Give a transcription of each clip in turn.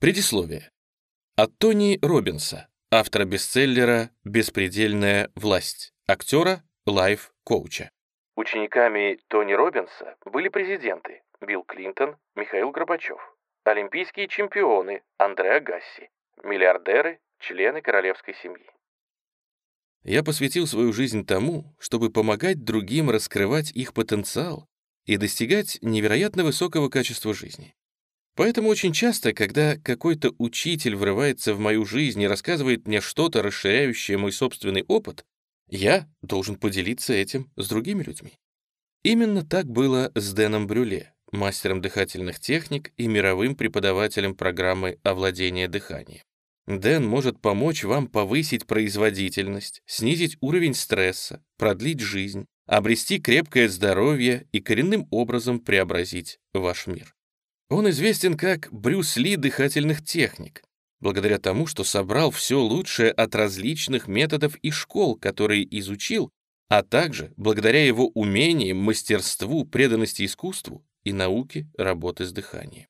Предисловие. От Тони Робинса, автора бестселлера «Беспредельная власть», актера, лайф-коуча. Учениками Тони Робинса были президенты Билл Клинтон, Михаил Горбачев, олимпийские чемпионы Андреа Гасси, миллиардеры, члены королевской семьи. Я посвятил свою жизнь тому, чтобы помогать другим раскрывать их потенциал и достигать невероятно высокого качества жизни. Поэтому очень часто, когда какой-то учитель врывается в мою жизнь и рассказывает мне что-то, расширяющее мой собственный опыт, я должен поделиться этим с другими людьми. Именно так было с Дэном Брюле, мастером дыхательных техник и мировым преподавателем программы овладения дыханием. Дэн может помочь вам повысить производительность, снизить уровень стресса, продлить жизнь, обрести крепкое здоровье и коренным образом преобразить ваш мир. Он известен как Брюс Ли дыхательных техник, благодаря тому, что собрал все лучшее от различных методов и школ, которые изучил, а также благодаря его умениям, мастерству, преданности искусству и науке работы с дыханием.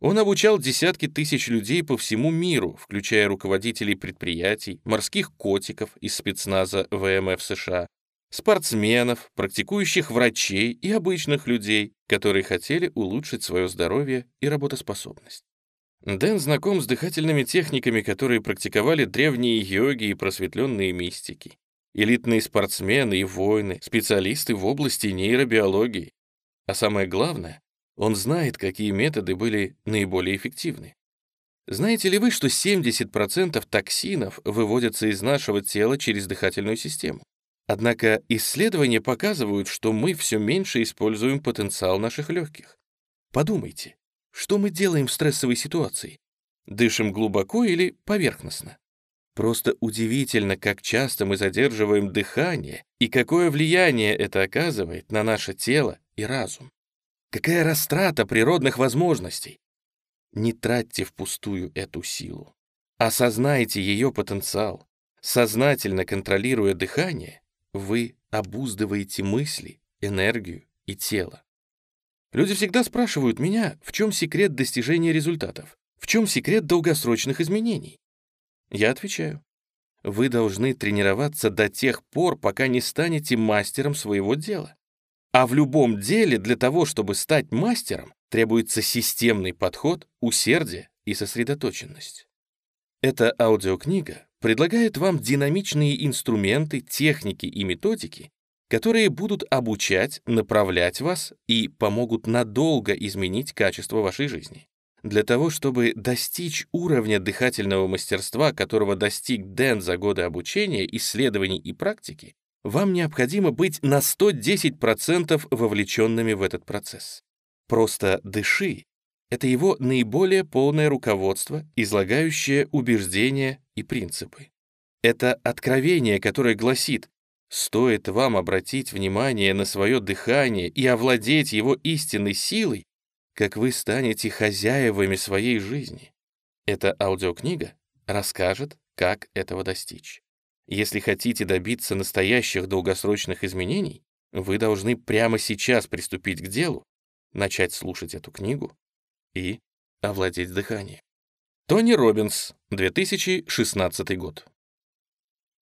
Он обучал десятки тысяч людей по всему миру, включая руководителей предприятий, морских котиков из спецназа ВМФ США, спортсменов, практикующих врачей и обычных людей, которые хотели улучшить свое здоровье и работоспособность. Дэн знаком с дыхательными техниками, которые практиковали древние йоги и просветленные мистики, элитные спортсмены и воины, специалисты в области нейробиологии. А самое главное, он знает, какие методы были наиболее эффективны. Знаете ли вы, что 70% токсинов выводятся из нашего тела через дыхательную систему? Однако исследования показывают, что мы все меньше используем потенциал наших легких. Подумайте, что мы делаем в стрессовой ситуации? Дышим глубоко или поверхностно? Просто удивительно, как часто мы задерживаем дыхание и какое влияние это оказывает на наше тело и разум. Какая растрата природных возможностей! Не тратьте впустую эту силу. Осознайте ее потенциал. Сознательно контролируя дыхание, вы обуздываете мысли, энергию и тело. Люди всегда спрашивают меня, в чем секрет достижения результатов, в чем секрет долгосрочных изменений. Я отвечаю, вы должны тренироваться до тех пор, пока не станете мастером своего дела. А в любом деле для того, чтобы стать мастером, требуется системный подход, усердие и сосредоточенность. Эта аудиокнига предлагает вам динамичные инструменты, техники и методики, которые будут обучать, направлять вас и помогут надолго изменить качество вашей жизни. Для того, чтобы достичь уровня дыхательного мастерства, которого достиг Дэн за годы обучения, исследований и практики, вам необходимо быть на 110% вовлеченными в этот процесс. Просто дыши — это его наиболее полное руководство, излагающее убеждения и принципы. Это откровение, которое гласит, стоит вам обратить внимание на свое дыхание и овладеть его истинной силой, как вы станете хозяевами своей жизни. Эта аудиокнига расскажет, как этого достичь. Если хотите добиться настоящих долгосрочных изменений, вы должны прямо сейчас приступить к делу, начать слушать эту книгу и овладеть дыханием. Тони Робинс, 2016 год.